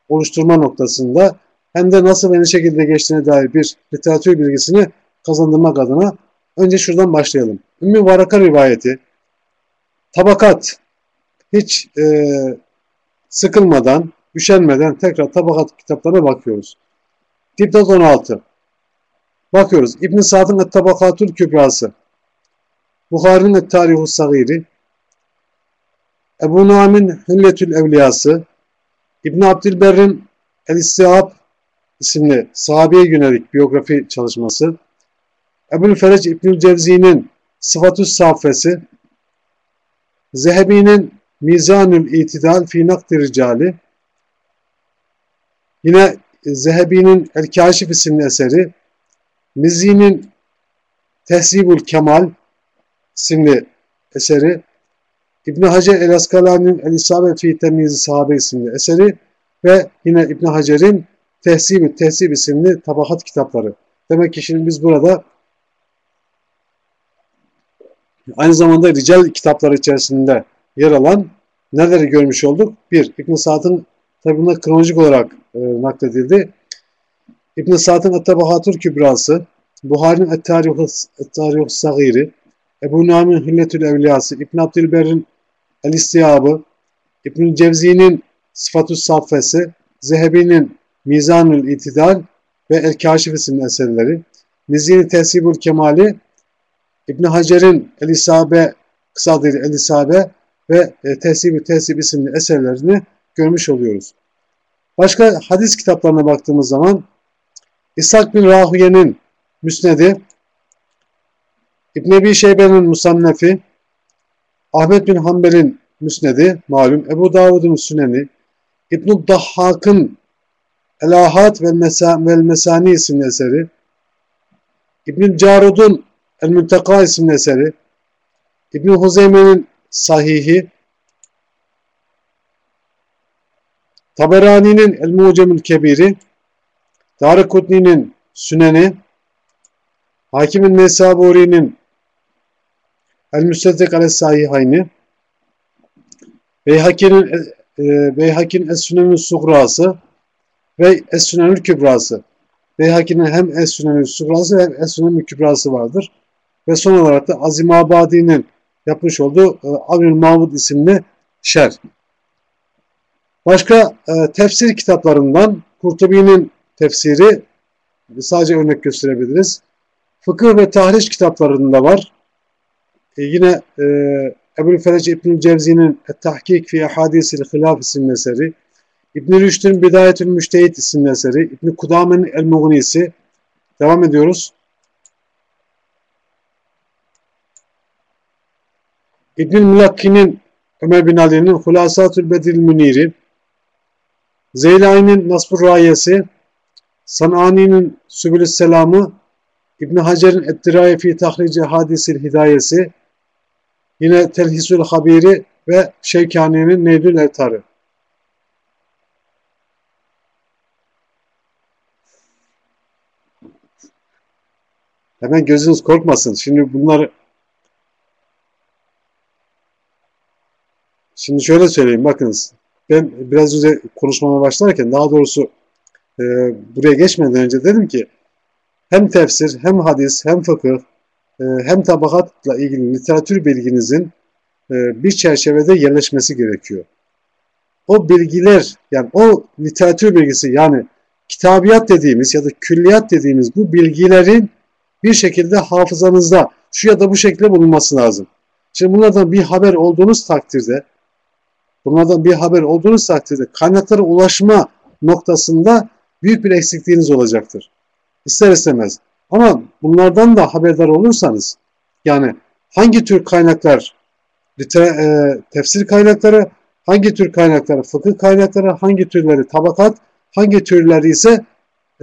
oluşturma noktasında hem de nasıl ve ne şekilde geçtiğine dair bir literatür bilgisini kazandırmak adına önce şuradan başlayalım. Ümmü Varaka rivayeti tabakat hiç e, sıkılmadan, üşenmeden tekrar tabakat kitaplarına bakıyoruz. Dipnot 16 Bakıyoruz. İbn Sa'd'ın Et-Tabakatül Kübrası, Bukhari'nin Et-Tarihu Sagiri, Ebu Naim'in Hülletül Evliyası, İbn Abdülberr'in El-İstihab isimli sahabeye yönelik biyografi çalışması, Ebu'l Ferec İbnül Cevzi'nin Sıfatüs Safesi, Zehebi'nin Mizanül İtidal fi Nakdi Ricali, yine Zehebi'nin El-Kaşif isimli eseri, Mizi'nin Tehzibul Kemal isimli eseri, İbn Hacer el Askalani'nin El İsabe fi Temiz Sahabe isimli eseri ve yine İbn Hacer'in Tehzib Tehzib isimli tabakat kitapları. Demek ki şimdi biz burada aynı zamanda rical kitapları içerisinde yer alan neleri görmüş olduk? Bir, İbn Sa'd'ın tabi bunda kronolojik olarak e, nakledildi. İbn Sa'd'ın Et-Tabahatur Kübrası, Buhari'nin Et-Tarih Sagiri, Ebu Nuaym'in Hilletül Evliyası, İbn Abdülber'in El-İstiyabı, İbn Cevzi'nin Sıfatü Saffesi, Zehebi'nin Mizanül İtidal ve El-Kaşif isimli eserleri, Mizini Tesibül Kemali, İbn Hacer'in El-İsabe, kısa adıyla El-İsabe ve e, Tesibü Tesib isimli eserlerini görmüş oluyoruz. Başka hadis kitaplarına baktığımız zaman İshak bin Rahuye'nin Müsnedi, İbn Ebi Şeybe'nin Musannefi, Ahmet bin Hanbel'in Müsnedi, malum Ebu Davud'un Süneni, İbn-i Dahhak'ın El-Ahad ve Mesani isimli eseri, İbn-i Carud'un El-Münteka isimli eseri, İbn-i Huzeyme'nin Sahihi, Taberani'nin El-Mucemül Kebiri, Darikutni'nin Süneni, Hakimin Nesaburi'nin El-Müstedek Ale-Sahihayni, Beyhaki'nin e, Beyhaki'nin Es-Sünenül Sugrası ve Es-Sünenül Kübrası. Beyhaki'nin hem Es-Sünenül Sugrası hem Es-Sünenül Kübrası vardır. Ve son olarak da Azim Abadi'nin yapmış olduğu e, Avnül Mahmud isimli şer. Başka e, tefsir kitaplarından Kurtubi'nin tefsiri sadece örnek gösterebiliriz. Fıkıh ve tahriş kitaplarında var. E, yine e, Ebu'l Ferec İbnül Cevzi'nin Et-Tahkik fi Ahadisil Hilaf isimli eseri, İbn Rüşd'ün Bidayetül Müştehit isimli eseri, İbn Kudame'nin El Muğnisi. Devam ediyoruz. İbn Mulakki'nin Ömer bin Ali'nin Hulasatül Bedil Müniri, Zeylani'nin Nasbur Rayesi, Sanani'nin Sübülü Selamı, İbn Hacer'in Ettiraye fi Tahrici Hadisil Hidayesi, yine Telhisül Habiri ve Şevkani'nin Neydül Ertarı. Hemen gözünüz korkmasın. Şimdi bunları Şimdi şöyle söyleyeyim bakınız. Ben biraz önce konuşmama başlarken daha doğrusu e, buraya geçmeden önce dedim ki hem tefsir, hem hadis, hem fıkıh, hem tabakatla ilgili literatür bilginizin e, bir çerçevede yerleşmesi gerekiyor. O bilgiler, yani o literatür bilgisi yani kitabiyat dediğimiz ya da külliyat dediğimiz bu bilgilerin bir şekilde hafızanızda şu ya da bu şekilde bulunması lazım. Şimdi bunlardan bir haber olduğunuz takdirde bunlardan bir haber olduğunuz takdirde kaynaklara ulaşma noktasında büyük bir eksikliğiniz olacaktır. İster istemez. Ama bunlardan da haberdar olursanız yani hangi tür kaynaklar e, tefsir kaynakları, hangi tür kaynakları fıkıh kaynakları, hangi türleri tabakat, hangi türleri ise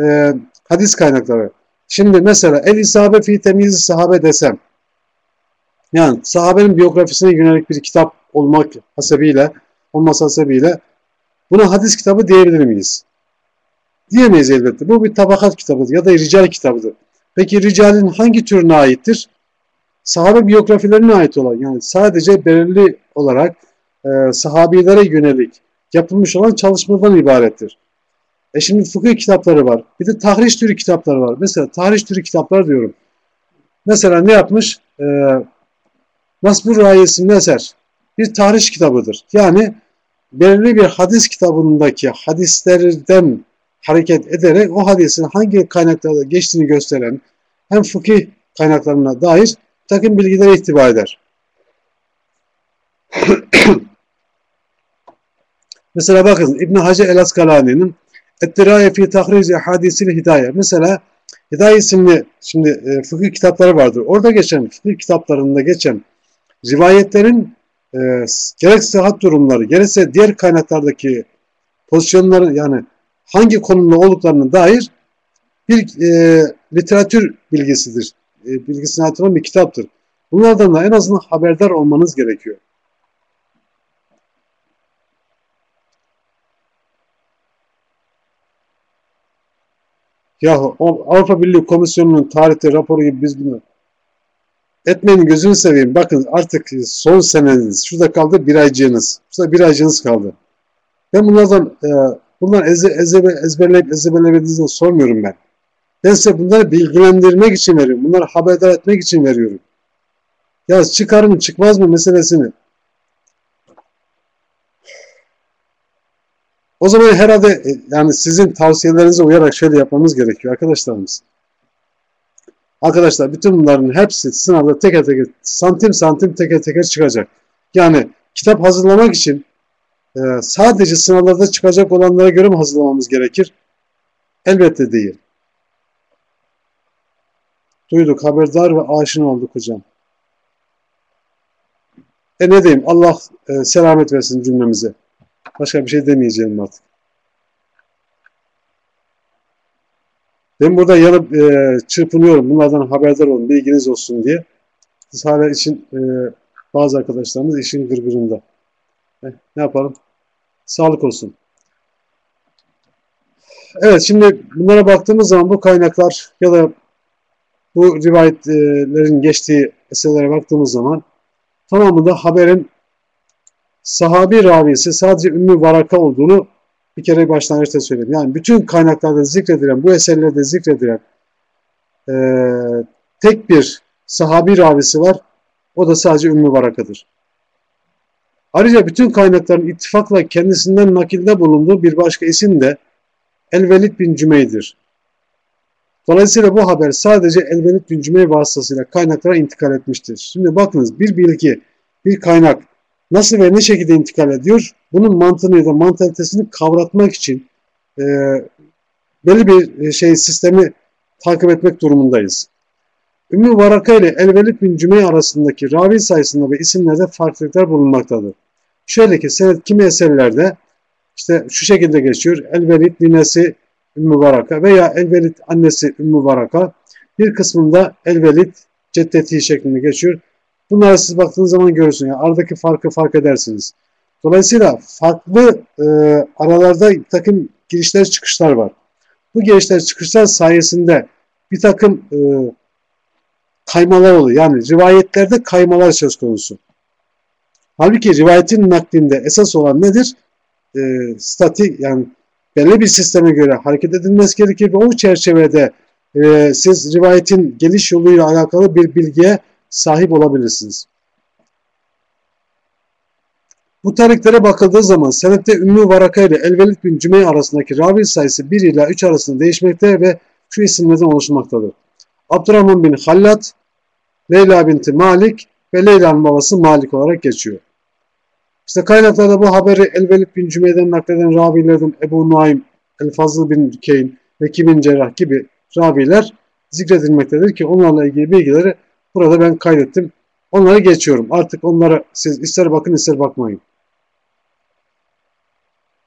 e, hadis kaynakları. Şimdi mesela El İsabe fi temiz sahabe desem yani sahabenin biyografisine yönelik bir kitap olmak hasebiyle olmasa sebebiyle buna hadis kitabı diyebilir miyiz? Diyemeyiz elbette. Bu bir tabakat kitabıdır ya da rical kitabıdır. Peki ricalin hangi türüne aittir? Sahabe biyografilerine ait olan yani sadece belirli olarak e, sahabilere yönelik yapılmış olan çalışmadan ibarettir. E şimdi fıkıh kitapları var. Bir de tahriş türü kitapları var. Mesela tahriş türü kitaplar diyorum. Mesela ne yapmış? E, Nasbur Rayesi'nin eser bir tahriş kitabıdır. Yani belirli bir hadis kitabındaki hadislerden hareket ederek o hadisin hangi kaynaklarda geçtiğini gösteren hem fıkıh kaynaklarına dair takım bilgilere ihtiva eder. Mesela bakın İbn Hacer el Askalani'nin Ettiraye fi tahrizi hadisil hidaye. Mesela Hidaye isimli şimdi e, fıkıh kitapları vardır. Orada geçen fıkıh kitaplarında geçen rivayetlerin e, gerek sıhhat durumları gerekse diğer kaynaklardaki pozisyonları yani hangi konumda olduklarına dair bir e, literatür bilgisidir. E, bilgisine atılan bir kitaptır. Bunlardan da en azından haberdar olmanız gerekiyor. Yahu Avrupa Birliği Komisyonu'nun tarihte raporu gibi biz bunu etmeyin gözünü seveyim. Bakın artık son seneniz. Şurada kaldı bir aycığınız. Şurada bir aycığınız kaldı. Ben bunlardan e, bunlar eze, eze, ezberleyip ezberlemediğinizden sormuyorum ben. Ben size bunları bilgilendirmek için veriyorum. Bunları haberdar etmek için veriyorum. Ya çıkar mı çıkmaz mı meselesini. O zaman herhalde e, yani sizin tavsiyelerinize uyarak şöyle yapmamız gerekiyor arkadaşlarımız. Arkadaşlar bütün bunların hepsi sınavda teker teker santim santim teker teker çıkacak. Yani kitap hazırlamak için sadece sınavlarda çıkacak olanlara göre mi hazırlamamız gerekir? Elbette değil. Duyduk, haberdar ve aşina olduk hocam. E ne diyeyim? Allah e, selamet versin cümlemize. Başka bir şey demeyeceğim artık. Ben burada yanıp e, çırpınıyorum. Bunlardan haberdar olun, bilginiz olsun diye. Biz hala için e, bazı arkadaşlarımız işin gırgırında. E, ne yapalım? Sağlık olsun. Evet şimdi bunlara baktığımız zaman bu kaynaklar ya da bu rivayetlerin geçtiği eserlere baktığımız zaman tamamında haberin sahabi ravisi sadece Ümmü Varaka olduğunu bir kere başlangıçta söyledim. Yani bütün kaynaklarda zikredilen, bu eserlerde zikredilen e, tek bir sahabi ravisi var. O da sadece Ümmü Varaka'dır. Ayrıca bütün kaynakların ittifakla kendisinden nakilde bulunduğu bir başka isim de Elvelid bin Cümey'dir. Dolayısıyla bu haber sadece Elvelid bin Cümey vasıtasıyla kaynaklara intikal etmiştir. Şimdi bakınız bir bilgi, bir kaynak nasıl ve ne şekilde intikal ediyor? Bunun mantığını ya da mantalitesini kavratmak için e, belli bir e, şey sistemi takip etmek durumundayız. Ümmü Varaka ile Elvelid bin Cümey arasındaki ravi sayısında ve isimlerde farklılıklar bulunmaktadır. Şöyle ki senet kimi eserlerde işte şu şekilde geçiyor. Elvelid ninesi Ümmü veya Elvelid annesi Ümmü. Bir kısmında Elvelid ceddeti şeklinde geçiyor. Bunlara siz baktığınız zaman görürsünüz. Yani aradaki farkı fark edersiniz. Dolayısıyla farklı e, aralarda bir takım girişler çıkışlar var. Bu girişler çıkışlar sayesinde bir takım e, kaymalar oluyor. Yani rivayetlerde kaymalar söz konusu. Halbuki rivayetin naklinde esas olan nedir? E, statik yani belli bir sisteme göre hareket edilmesi gerekir ve o çerçevede e, siz rivayetin geliş yoluyla alakalı bir bilgiye sahip olabilirsiniz. Bu tariklere bakıldığı zaman senette Ümmü Varaka ile Elvelid bin Cümey arasındaki ravi sayısı 1 ila 3 arasında değişmekte ve şu isimlerden oluşmaktadır. Abdurrahman bin Hallat, Leyla binti Malik ve Leyla'nın babası Malik olarak geçiyor. İşte kaynaklarda bu haberi Elvelid bin Cümey'den nakleden ravilerden Ebu Nuaym, El-Fazıl bin Keyn ve Kimin Cerrah gibi raviler zikredilmektedir ki onlarla ilgili bilgileri burada ben kaydettim. Onları geçiyorum. Artık onlara siz ister bakın ister bakmayın.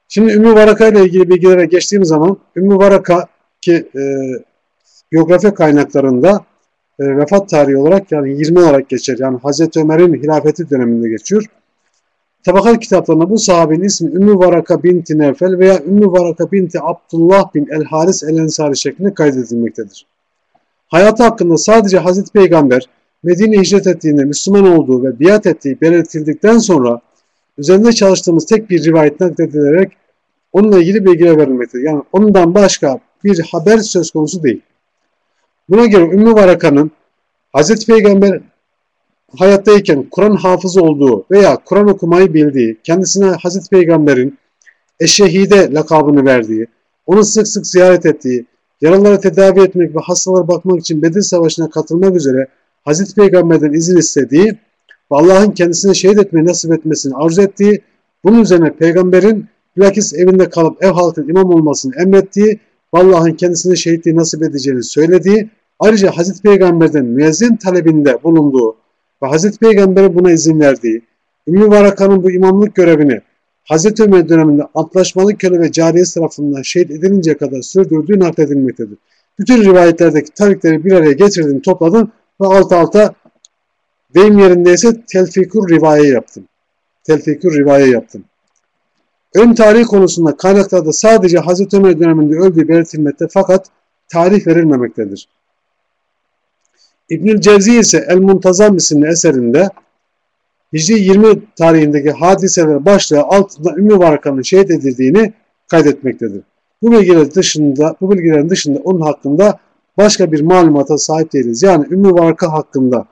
Şimdi Ümmü Varaka ile ilgili bilgilere geçtiğim zaman Ümmü Varaka ki e, biyografi kaynaklarında e, vefat tarihi olarak yani 20 olarak geçer. Yani Hazreti Ömer'in hilafeti döneminde geçiyor. Tabakat kitaplarında bu sahabenin ismi Ümmü Varaka binti Nefel veya Ümmü Varaka binti Abdullah bin El Haris El Ensari şeklinde kaydedilmektedir. Hayatı hakkında sadece Hazreti Peygamber Medine hicret ettiğinde Müslüman olduğu ve biat ettiği belirtildikten sonra üzerinde çalıştığımız tek bir rivayet nakledilerek onunla ilgili bilgiler verilmektedir. Yani ondan başka bir haber söz konusu değil. Buna göre Ümmü Varaka'nın Hazreti Peygamber hayattayken Kur'an hafızı olduğu veya Kur'an okumayı bildiği, kendisine Hazreti Peygamber'in eşşehide lakabını verdiği, onu sık sık ziyaret ettiği, yaraları tedavi etmek ve hastalara bakmak için Bedir Savaşı'na katılmak üzere Hazreti Peygamber'den izin istediği ve Allah'ın kendisine şehit etmeyi nasip etmesini arzu ettiği, bunun üzerine Peygamber'in bilakis evinde kalıp ev halkının imam olmasını emrettiği Allah'ın kendisine şehitliği nasip edeceğini söylediği, ayrıca Hazreti Peygamber'den müezzin talebinde bulunduğu ve Hazreti Peygamber'e buna izin verdiği, Ümmü Varaka'nın bu imamlık görevini Hazreti Ömer döneminde antlaşmalı köle ve cariyesi tarafından şehit edilinceye kadar sürdürdüğü nakledilmektedir. Bütün rivayetlerdeki tarikleri bir araya getirdim, topladım ve alt alta deyim yerindeyse telfikur rivaye yaptım. Telfikur rivaye yaptım. Ön tarih konusunda kaynaklarda sadece Hazreti Ömer döneminde öldüğü belirtilmekte fakat tarih verilmemektedir. İbnül Cevzi ise El Muntazam isimli eserinde Hicri 20 tarihindeki hadiseler başlığı altında Ümmü Varaka'nın şehit edildiğini kaydetmektedir. Bu bilgiler dışında, bu bilgilerin dışında onun hakkında başka bir malumata sahip değiliz. Yani Ümmü Varaka hakkında,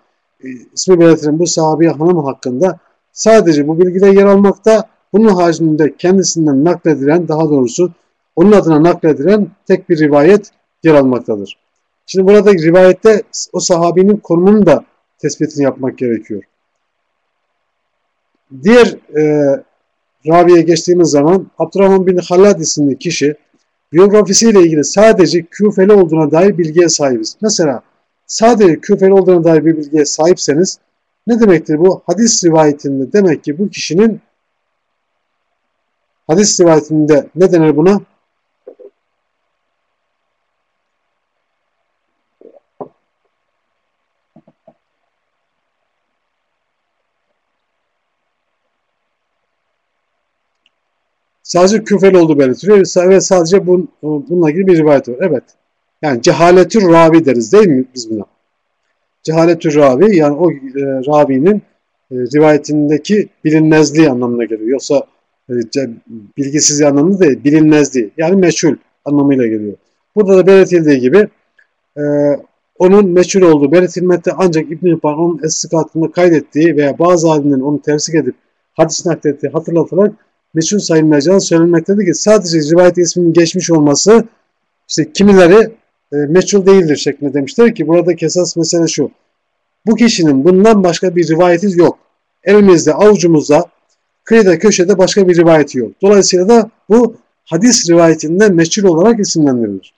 e, ismi belirtilen bu sahabiye hanım hakkında sadece bu bilgiler yer almakta. Bunun haricinde kendisinden nakledilen, daha doğrusu onun adına nakledilen tek bir rivayet yer almaktadır. Şimdi burada rivayette o sahabinin konumunun da tespitini yapmak gerekiyor. Diğer e, raviye geçtiğimiz zaman Abdurrahman bin Halad isimli kişi biyografisiyle ilgili sadece Küfeli olduğuna dair bilgiye sahibiz. Mesela sadece Küfeli olduğuna dair bir bilgiye sahipseniz ne demektir bu? Hadis rivayetinde demek ki bu kişinin hadis rivayetinde ne denir buna? Sadece küfel olduğu belirtiliyor ve sadece bun, bununla ilgili bir rivayet var. Evet. Yani cehaletür ravi deriz değil mi biz buna? Cehaletür ravi yani o e, ravinin e, rivayetindeki bilinmezliği anlamına geliyor. Yoksa e, bilgisizliği anlamında değil, bilinmezliği yani meçhul anlamıyla geliyor. Burada da belirtildiği gibi e, onun meçhul olduğu belirtilmekte ancak İbn-i onun es kaydettiği veya bazı alimlerin onu tefsik edip hadis naklettiği hatırlatılarak meşhur sayılmayacağını söylenmektedir ki sadece rivayet isminin geçmiş olması işte kimileri e, meçhul değildir şeklinde demişler ki buradaki esas mesele şu. Bu kişinin bundan başka bir rivayeti yok. Elimizde, avucumuzda, kıyıda, köşede başka bir rivayeti yok. Dolayısıyla da bu hadis rivayetinden meçhul olarak isimlendirilir.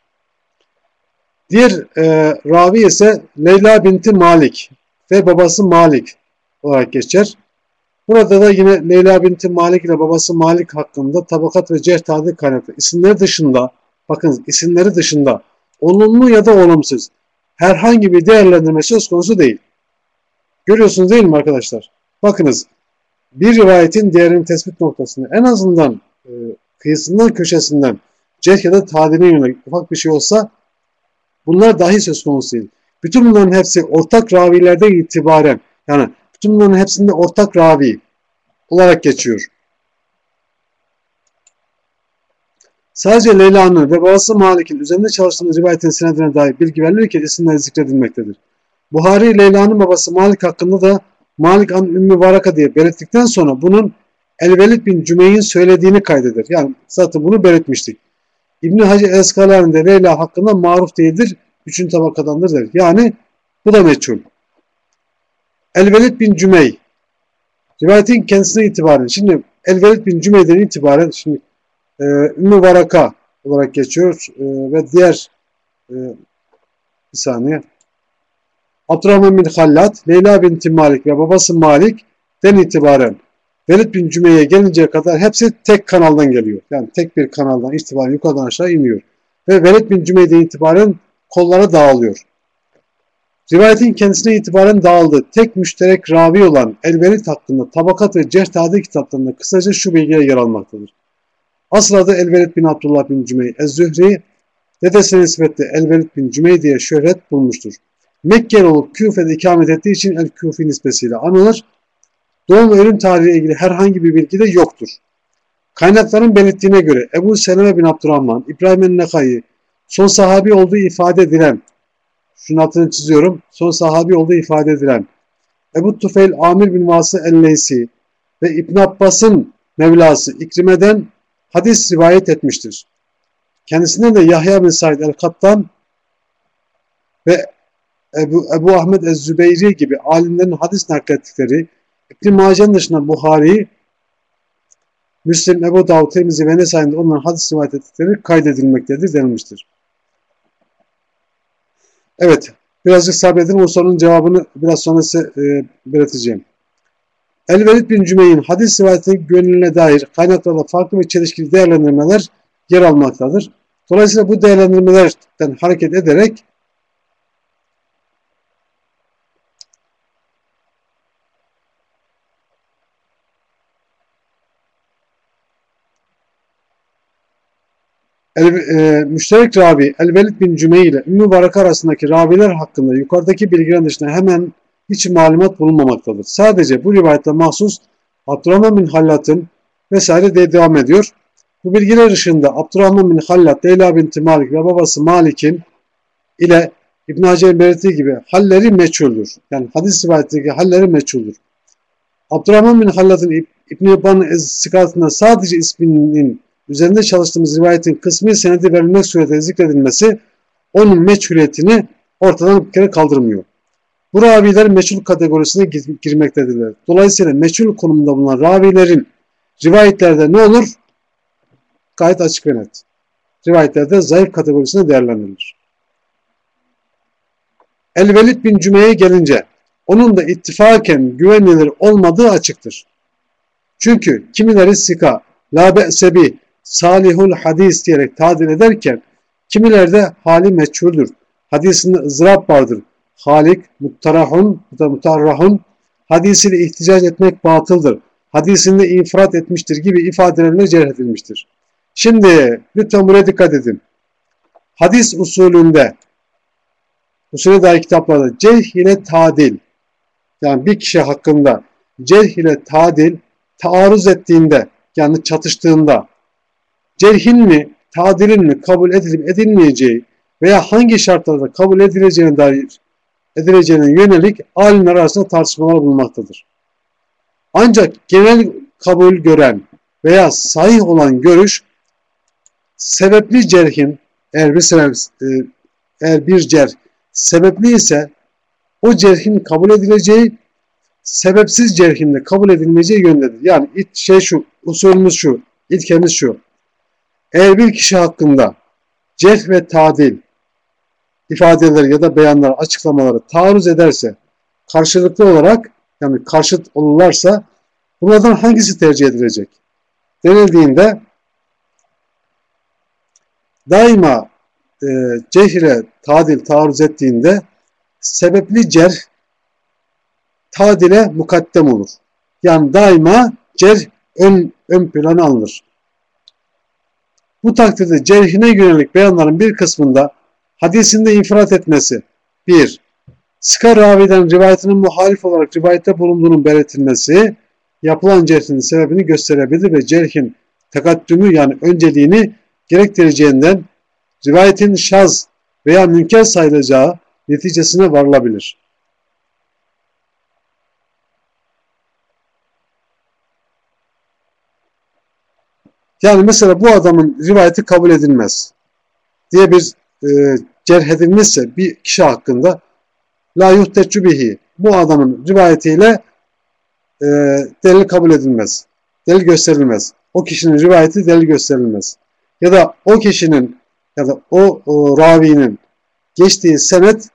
Diğer e, ravi ise Leyla binti Malik ve babası Malik olarak geçer. Burada da yine Leyla binti Malik ile babası Malik hakkında tabakat ve cerh tadil kaynaklı. İsimleri dışında, bakın isimleri dışında olumlu ya da olumsuz herhangi bir değerlendirme söz konusu değil. Görüyorsunuz değil mi arkadaşlar? Bakınız bir rivayetin değerinin tespit noktasında en azından e, kıyısından köşesinden cerh ya da tadiline yönelik ufak bir şey olsa bunlar dahi söz konusu değil. Bütün bunların hepsi ortak ravilerde itibaren yani bütün bunların hepsinde ortak ravi olarak geçiyor. Sadece Leyla'nın ve babası Malik'in üzerinde çalıştığını rivayetin senedine dair bilgi verilirken isimleri zikredilmektedir. Buhari Leyla'nın babası Malik hakkında da Malik an Ümmü Varaka diye belirttikten sonra bunun Elvelid bin Cümey'in söylediğini kaydeder. Yani zaten bunu belirtmiştik. İbn-i Hacı Eskalani'de Leyla hakkında maruf değildir. Üçüncü tabakadandır der. Yani bu da meçhul. Elvelid bin Cümey rivayetin kendisine itibaren şimdi Elvelid bin Cümey'den itibaren şimdi e, Ümmü Varaka olarak geçiyor e, ve diğer e, bir saniye Abdurrahman bin Hallat, Leyla bin Malik ve babası Malik den itibaren Velid bin Cümey'e gelinceye kadar hepsi tek kanaldan geliyor. Yani tek bir kanaldan itibaren yukarıdan aşağı iniyor. Ve Velid bin Cümey'den itibaren kollara dağılıyor. Rivayetin kendisine itibaren dağıldığı tek müşterek ravi olan Elbelit hakkında tabakat ve cerh tadil kitaplarında kısaca şu bilgiler yer almaktadır. Asıl adı Elbelit bin Abdullah bin Cümey Ez-Zühri, dedesine nispetle Elbelit bin Cümey diye şöhret bulmuştur. Mekkeli olup Küfe'de ikamet ettiği için El-Küfi nispesiyle anılır. Doğum ve ölüm tarihiyle ilgili herhangi bir bilgi de yoktur. Kaynakların belirttiğine göre Ebu Seleme bin Abdurrahman, İbrahim el-Nekai, son sahabi olduğu ifade edilen, şunun altını çiziyorum, son sahabi olduğu ifade edilen Ebu Tufeil Amir bin Vası el-Leysi ve İbn Abbas'ın Mevlası İkrime'den hadis rivayet etmiştir. Kendisinden de Yahya bin Said el-Kattan ve Ebu, Ebu Ahmet Ez-Zübeyri gibi alimlerin hadis naklettikleri İbn-i Mace'nin dışında Buhari, Müslim, Ebu Davud, Tirmizi ve Nesai'nde onların hadis rivayet ettikleri kaydedilmektedir denilmiştir. Evet, birazcık sabredin o sorunun cevabını biraz sonra size e, belirteceğim. El-Velid bin Cümey'in hadis rivayetinin gönlüne dair kaynaklarda farklı ve çelişkili değerlendirmeler yer almaktadır. Dolayısıyla bu değerlendirmelerden hareket ederek El, e, müşterek ravi El-Velid bin Cümey ile Ümmü Barak arasındaki raviler hakkında yukarıdaki bilgilerin dışında hemen hiç malumat bulunmamaktadır. Sadece bu rivayette mahsus Abdurrahman bin Hallat'ın vesaire diye devam ediyor. Bu bilgiler ışığında Abdurrahman bin Hallat, Leyla binti Malik ve babası Malik'in ile İbn Hacer'in belirttiği gibi halleri meçhuldür. Yani hadis rivayetindeki halleri meçhuldür. Abdurrahman bin Hallat'ın İbn İbban'ın sıkatında sadece isminin üzerinde çalıştığımız rivayetin kısmi senedi verilmek suretiyle zikredilmesi onun meçhuliyetini ortadan bir kere kaldırmıyor. Bu raviler meçhul kategorisine girmektedirler. Dolayısıyla meçhul konumunda bulunan ravilerin rivayetlerde ne olur? Gayet açık ve net. Rivayetlerde zayıf kategorisine değerlendirilir. El-Velid bin Cümey'e gelince onun da ittifaken güvenilir olmadığı açıktır. Çünkü kimileri sika, la be'sebi, salihul hadis diyerek tadil ederken kimilerde hali meçhuldür. Hadisinde ızdırap vardır. Halik, muttarahun, mutarrahun hadisiyle ihticac etmek batıldır. Hadisinde infrat etmiştir gibi ifadelerle cerh edilmiştir. Şimdi lütfen buraya dikkat edin. Hadis usulünde usule dair kitaplarda cerh ile tadil yani bir kişi hakkında cerh ile tadil taarruz ettiğinde yani çatıştığında cerhin mi, tadilin mi kabul edilip edilmeyeceği veya hangi şartlarda kabul edileceğine dair edileceğine yönelik alimler arasında tartışmalar bulunmaktadır. Ancak genel kabul gören veya sahih olan görüş sebepli cerhin eğer bir sebep, e, eğer bir cerh sebepli ise o cerhin kabul edileceği sebepsiz cerhin de kabul edilmeyeceği yöndedir. Yani şey şu, usulümüz şu, ilkemiz şu. Eğer bir kişi hakkında cerh ve tadil ifadeleri ya da beyanlar, açıklamaları taarruz ederse, karşılıklı olarak yani karşıt olurlarsa bunlardan hangisi tercih edilecek? Denildiğinde daima e, cehre tadil taarruz ettiğinde sebepli cerh tadile mukaddem olur. Yani daima cerh ön, ön plana alınır. Bu takdirde cerhine yönelik beyanların bir kısmında hadisinde infrat etmesi 1. Sıka raviden rivayetinin muhalif olarak rivayette bulunduğunun belirtilmesi yapılan cerhin sebebini gösterebilir ve cerhin tekaddümü yani önceliğini gerektireceğinden rivayetin şaz veya münker sayılacağı neticesine varılabilir. Yani mesela bu adamın rivayeti kabul edilmez diye bir e, cerh edilmişse bir kişi hakkında la yuhteccü bihi bu adamın rivayetiyle e, delil kabul edilmez. Delil gösterilmez. O kişinin rivayeti delil gösterilmez. Ya da o kişinin ya da o, o ravinin geçtiği senet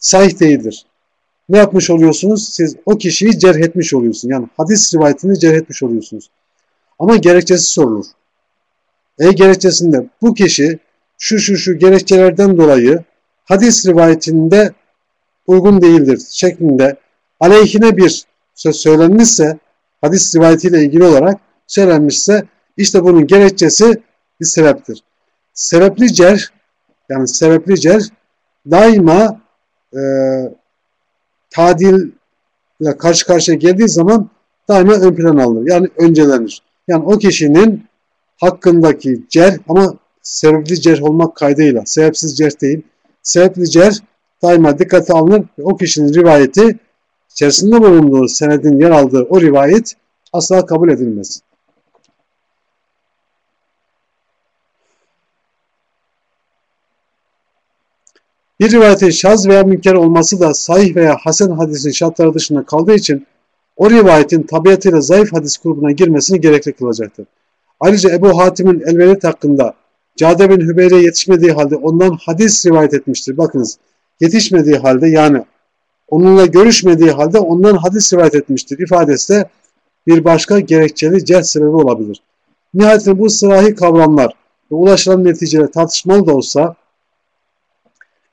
sahih değildir. Ne yapmış oluyorsunuz? Siz o kişiyi cerh etmiş oluyorsunuz. Yani hadis rivayetini cerh etmiş oluyorsunuz. Ama gerekçesi sorulur. E gerekçesinde bu kişi şu şu şu gerekçelerden dolayı hadis rivayetinde uygun değildir şeklinde aleyhine bir söz söylenmişse hadis rivayetiyle ilgili olarak söylenmişse işte bunun gerekçesi bir sebeptir. Sebepli cer yani sebepli cer daima e, tadille karşı karşıya geldiği zaman daima ön plan alınır. Yani öncelenir. Yani o kişinin hakkındaki cer ama sebepli cer olmak kaydıyla, sebepsiz cer değil. Sebepli cer daima dikkate alınır ve o kişinin rivayeti içerisinde bulunduğu senedin yer aldığı o rivayet asla kabul edilmez. Bir rivayetin şaz veya münker olması da sahih veya hasen hadisin şartları dışında kaldığı için o rivayetin tabiatıyla zayıf hadis grubuna girmesini gerekli kılacaktır. Ayrıca Ebu Hatim'in Elvelet hakkında Cade bin Hübeyre yetişmediği halde ondan hadis rivayet etmiştir. Bakınız yetişmediği halde yani onunla görüşmediği halde ondan hadis rivayet etmiştir ifadesi de bir başka gerekçeli cerh sebebi olabilir. Nihayetinde bu sırahi kavramlar ve ulaşılan neticeler tartışmalı da olsa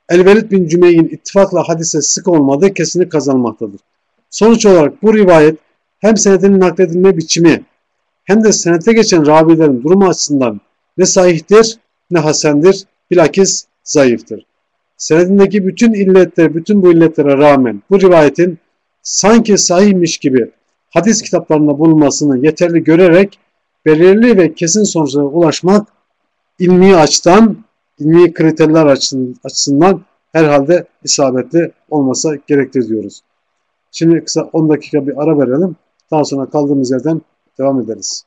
Elvelid bin Cümey'in ittifakla hadise sık olmadığı kesinlik kazanmaktadır. Sonuç olarak bu rivayet hem senedinin nakledilme biçimi hem de senete geçen ravilerin durumu açısından ne sahihtir ne hasendir, bilakis zayıftır. Senedindeki bütün illetler, bütün bu illetlere rağmen bu rivayetin sanki sahihmiş gibi hadis kitaplarında bulunmasını yeterli görerek belirli ve kesin sonuçlara ulaşmak ilmi açıdan, ilmi kriterler açısından herhalde isabetli olmasa gerektir diyoruz. Şimdi kısa 10 dakika bir ara verelim. Daha sonra kaldığımız yerden devam ederiz.